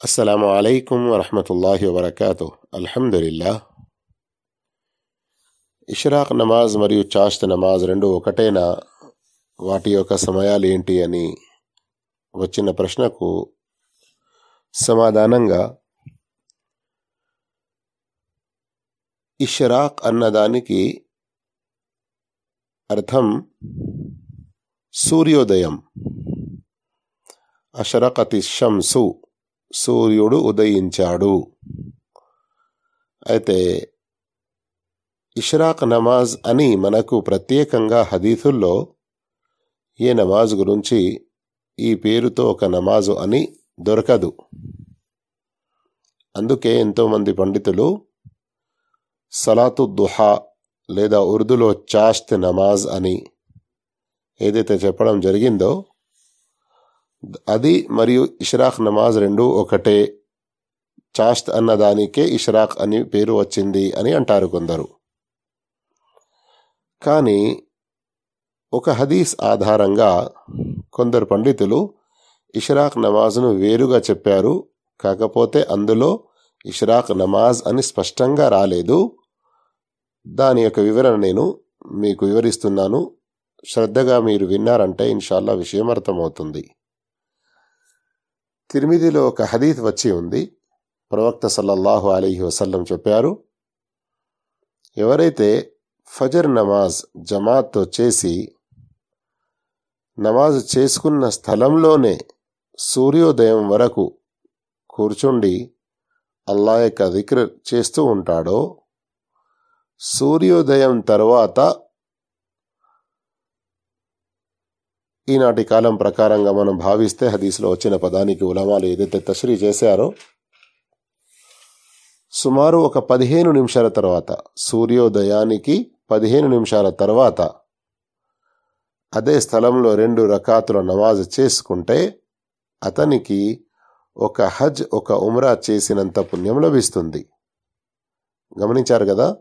అస్సలాము అయికం వరహమతుల్లాహి వబర్కాతు అల్హమ్దులిల్లా ఇష్రాక్ నమాజ్ మరియు చాష్త్ నమాజ్ రెండు ఒకటేనా వాటి యొక్క సమయాలు ఏంటి అని వచ్చిన ప్రశ్నకు సమాధానంగా ఇష్రాక్ అన్నదానికి అర్థం సూర్యోదయం అషరకతి షంసు సూర్యుడు ఉదయించాడు. అయితే ఇష్రాక్ నమాజ్ అని మనకు ప్రత్యేకంగా హదీసుల్లో ఏ నమాజ్ గురించి ఈ పేరుతో ఒక నమాజు అని దొరకదు. అందుకే ఎంతోమంది పండితులు సలాతు దుహా లేదా ఉర్దూలో చాష్త్ నమాజ్ అని ఏదైతే చెప్పడం జరిగిందో అది మరియు ఇష్రాక్ నమాజ్ రెండు ఒకటే. చాష్త్ అన్నదానికే ఇష్రాక్ అని పేరు వచ్చింది అని అంటారు కొందరు. కానీ ఒక హదీస్ ఆధారంగా కొందరు పండితులు ఇష్రాక్ నమాజ్ను వేరుగా చెప్పారు. కాకపోతే అందులో ఇష్రాక్ నమాజ్ అని స్పష్టంగా రాలేదు. దాని యొక్క వివరణ నేను మీకు వివరిస్తున్నాను. శ్రద్ధగా మీరు విన్నారంటే ఇన్షాల్లా విషయం అర్థమవుతుంది. తిరిమిదిలో ఒక హదీత్ వచ్చి ఉంది. ప్రవక్త సల్లల్లాహు అలీహి వసల్లం చెప్పారు ఎవరైతే ఫజర్ నమాజ్ జమాత్తో చేసి నమాజ్ చేసుకున్న స్థలంలోనే సూర్యోదయం వరకు కూర్చుండి అల్లా యొక్క దిక్ర చేస్తూ ఉంటాడో సూర్యోదయం తర్వాత ఈనాటి కాలం ప్రకారంగా మనం భావిస్తే హదీస్లో వచ్చిన పదానికి ఉలమాలు ఏదైతే తశ్రీ చేశారో సుమారు ఒక పదిహేను నిమిషాల తర్వాత సూర్యోదయానికి పదిహేను నిమిషాల తర్వాత అదే స్థలంలో రెండు రకాతుల నమాజ్ చేసుకుంటే అతనికి ఒక హజ్ ఒక ఉమ్రా చేసినంత పుణ్యం లభిస్తుంది. గమనించారు కదా?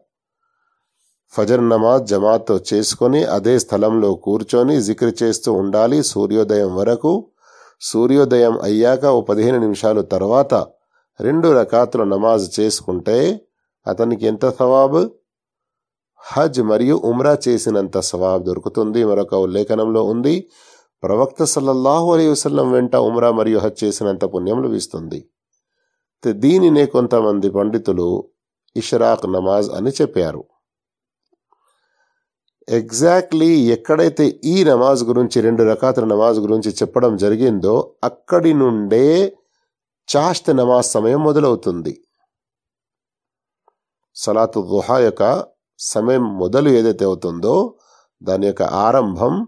ఫజర్ నమాజ్ జమాత్తో చేసుకొని అదే స్థలంలో కూర్చొని జిక్రు చేస్తూ ఉండాలి. సూర్యోదయం వరకు. సూర్యోదయం అయ్యాక ఓ పదిహేను నిమిషాలు తర్వాత రెండు రకాతుల నమాజ్ చేసుకుంటే అతనికి ఎంత సవాబ్? హజ్ మరియు ఉమ్రా చేసినంత సవాబ్ దొరుకుతుంది. మరొక ఉల్లేఖనంలో ఉంది. ప్రవక్త సల్లల్లాహు అలీ వసల్లం వెంట ఉమ్రా మరియు హజ్ చేసినంత పుణ్యం లభిస్తుంది. దీనినే కొంతమంది పండితులు ఇష్రాక్ నమాజ్ అని చెప్పారు. ఎగ్జాక్ట్లీ ఎక్కడైతే ఈ నమాజ్ గురించి రెండు రకాతుల నమాజ్ గురించి చెప్పడం జరిగిందో అక్కడి నుండే చాష్త్ నమాజ్ సమయం మొదలవుతుంది. సలాతు దుహా యొక్క సమయం మొదలు ఏదైతే అవుతుందో దాని యొక్క ఆరంభం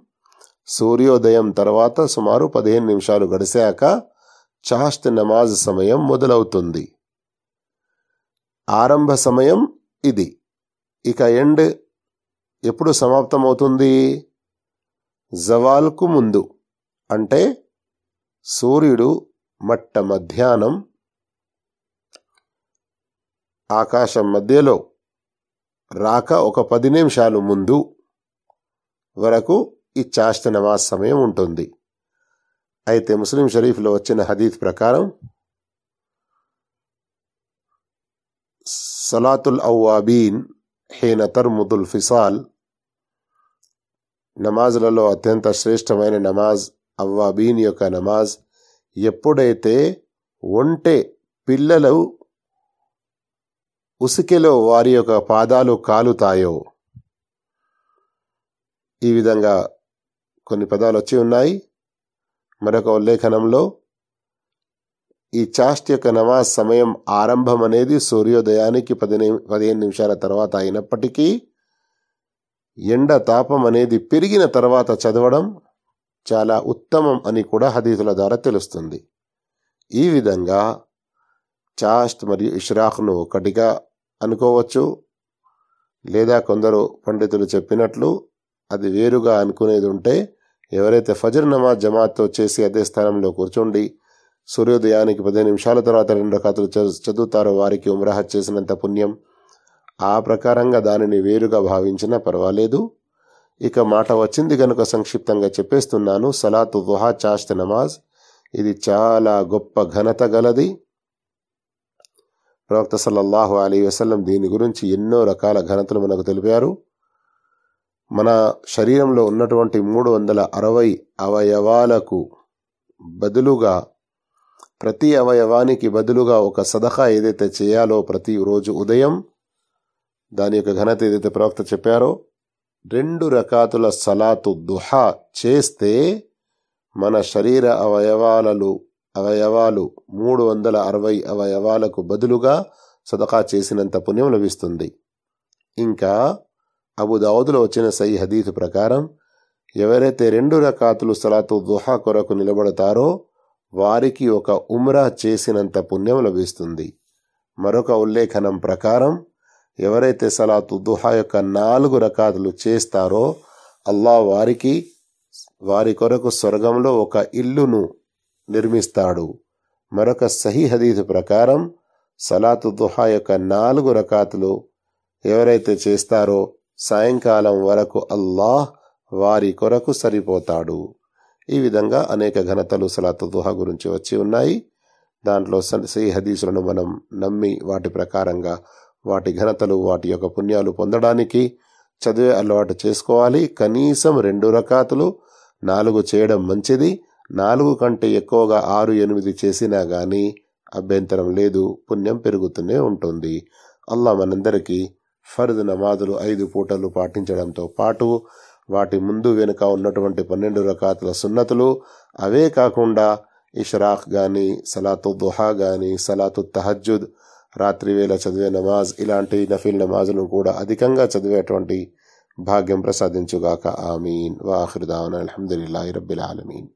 సూర్యోదయం తర్వాత సుమారు పదిహేను నిమిషాలు గడిచాక చాష్త్ నమాజ్ సమయం మొదలవుతుంది. ఆరంభ సమయం ఇది. ఇక ఎండ్ ఎప్పుడు సమాప్తమవుతుంది? జవాల్కు ముందు. అంటే సూర్యుడు మట్ట మధ్యాహ్నం ఆకాశం మధ్యలో రాక ఒక పది నిమిషాలు ముందు వరకు ఈ చాష్త నమాజ్ సమయం ఉంటుంది. అయితే ముస్లిం షరీఫ్లో వచ్చిన హదీత్ ప్రకారం సలాతుల్ అవ్వాబీన్ హేన తర్ముదుల్ ఫిసాల్ నమాజ్లలో అత్యంత శ్రేష్టమైన నమాజ్ అవ్వాబీన్ యొక్క నమాజ్. ఎప్పుడైతే ఒంటె పిల్లలు ఉసికెలో వారి యొక్క పాదాలు కాలుతాయో ఈ విధంగా కొన్ని పదాలు వచ్చి ఉన్నాయి. మరొక ఉల్లేఖనంలో ఈ చాస్ట్ యొక్క నమాజ్ సమయం ఆరంభం అనేది సూర్యోదయానికి పది పదిహేను నిమిషాల తర్వాత అయినప్పటికీ ఎండ తాపం అనేది పెరిగిన తర్వాత చదవడం చాలా ఉత్తమం అని కూడా హదీతుల ద్వారా తెలుస్తుంది. ఈ విధంగా చాస్ట్ మరియు ఇష్రాఖ్ను ఒకటిగా అనుకోవచ్చు. లేదా కొందరు పండితులు చెప్పినట్లు అది వేరుగా అనుకునేది ఉంటే ఎవరైతే ఫజర్ నమాజ్ జమాత్తో చేసి అదే స్థానంలో కూర్చుండి సూర్యోదయానికి పదిహేను నిమిషాల తర్వాత రెండు రకాతులు చదువుతారో వారికి ఉమ్రాహత్ చేసినంత పుణ్యం ఆ ప్రకారంగా దానిని వేరుగా భావించినా పర్వాలేదు. ఇక మాట వచ్చింది కనుక సంక్షిప్తంగా చెప్పేస్తున్నాను. సలాతు దుహా చాష్త్ నమాజ్. ఇది చాలా గొప్ప ఘనత గలది. ప్రవక్త సల్లల్లాహు అలీ వసల్లం దీని గురించి ఎన్నో రకాల ఘనతలు మనకు తెలిపారు. మన శరీరంలో ఉన్నటువంటి మూడు వందల అరవై అవయవాలకు బదులుగా ప్రతి అవయవానికి బదులుగా ఒక సదహా ఏదైతే చేయాలో ప్రతి రోజు ఉదయం దాని యొక్క ఘనత ఏదైతే ప్రవక్త చెప్పారో రెండు రకాతుల సలాతు దుహా చేస్తే మన శరీర అవయవాలలు అవయవాలు మూడు వందల అరవై అవయవాలకు బదులుగా సదకా చేసినంత పుణ్యం లభిస్తుంది. ఇంకా అబుదావుదులో వచ్చిన సై హదీతు ప్రకారం ఎవరైతే రెండు రకాతులు సలాతు దుహా కొరకు నిలబడతారో వారికి ఒక ఉమ్రా చేసినంత పుణ్యం లభిస్తుంది. మరొక ఉల్లేఖనం ప్రకారం ఎవరైతే సలాతు దుహా యొక్క నాలుగు రకాతులు చేస్తారో అల్లా వారికి వారి కొరకు స్వర్గంలో ఒక ఇల్లును నిర్మిస్తాడు. మరొక సహీ హదీదు ప్రకారం సలాతు దుహా యొక్క నాలుగు రకాతులు ఎవరైతే చేస్తారో సాయంకాలం వరకు అల్లాహ్ వారి కొరకు సరిపోతాడు. ఈ విధంగా అనేక ఘనతలు సలాతు దుహా గురించి వచ్చి ఉన్నాయి. దాంట్లో సహీ హదీసులను మనం నమ్మి వాటి ప్రకారంగా వాటి ఘనతలు వాటి యొక్క పుణ్యాలు పొందడానికి చదివే అలవాటు చేసుకోవాలి. కనీసం రెండు రకాతులు నాలుగు చేయడం మంచిది. నాలుగు కంటే ఎక్కువగా ఆరు ఎనిమిది చేసినా కానీ అభ్యంతరం లేదు. పుణ్యం పెరుగుతూనే ఉంటుంది. అల్లా మనందరికీ ఫర్ద్ నమాజులు ఐదు పూటలు పాటించడంతో పాటు వాటి ముందు వెనుక ఉన్నటువంటి పన్నెండు రకాతుల సున్నతులు అవే కాకుండా ఇష్రాక్ కానీ సలాతు దుహా కానీ సలాతు తహజుద్ రాత్రి వేళ చదివే నమాజ్ ఇలాంటి నఫీల్ నమాజులను కూడా అధికంగా చదివేటువంటి భాగ్యం ప్రసాదించుగాక. ఆమీన్. వాఖిర్ దావన. రబ్బిల్ ఆలమీన్.